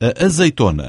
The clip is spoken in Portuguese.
a azeitona.